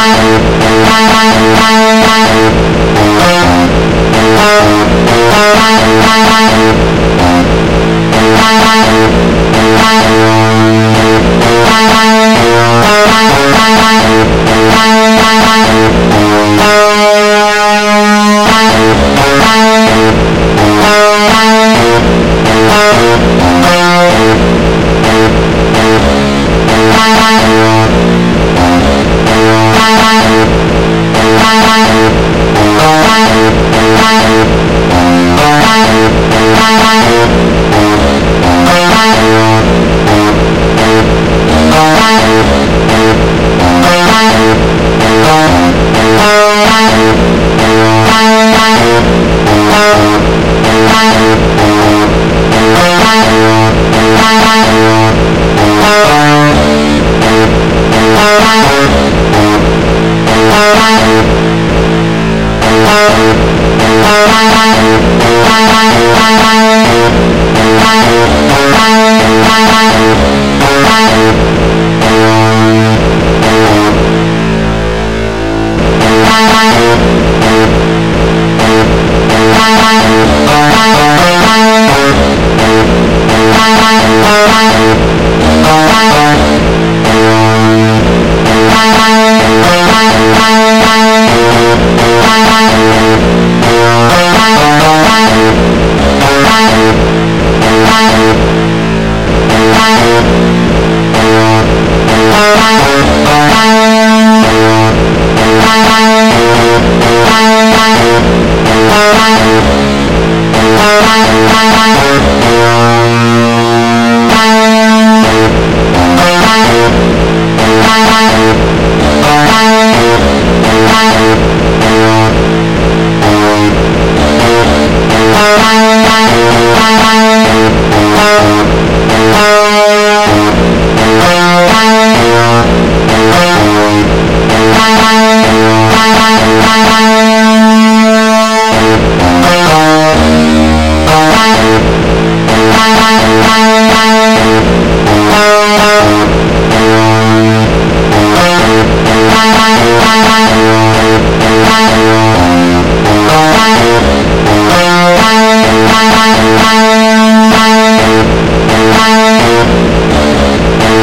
Bye. Bye.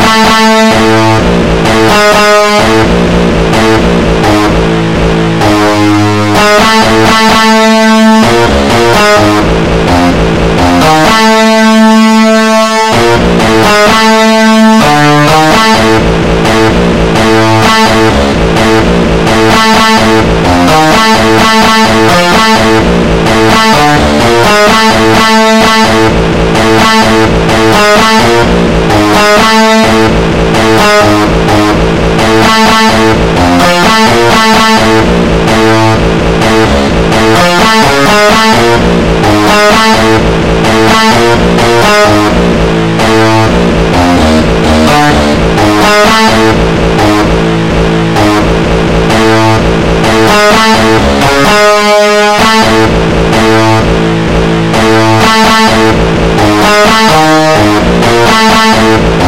Música Thank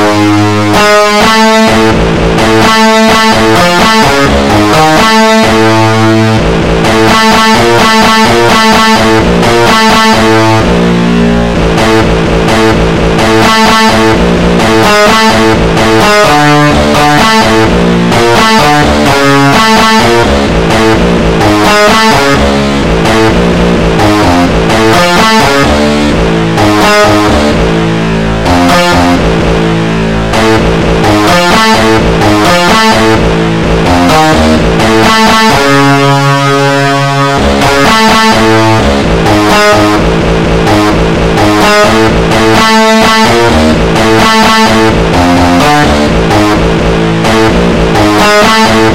Thank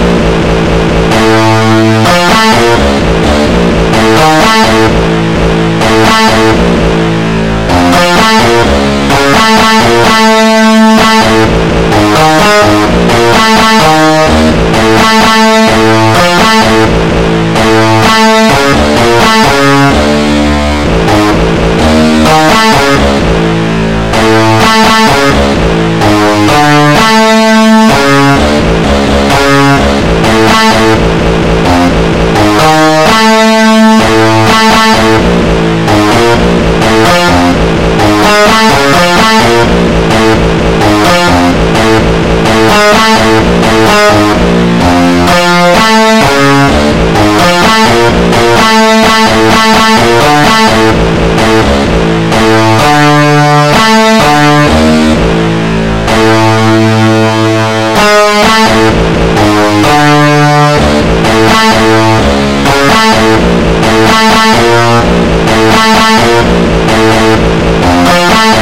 you. Bye.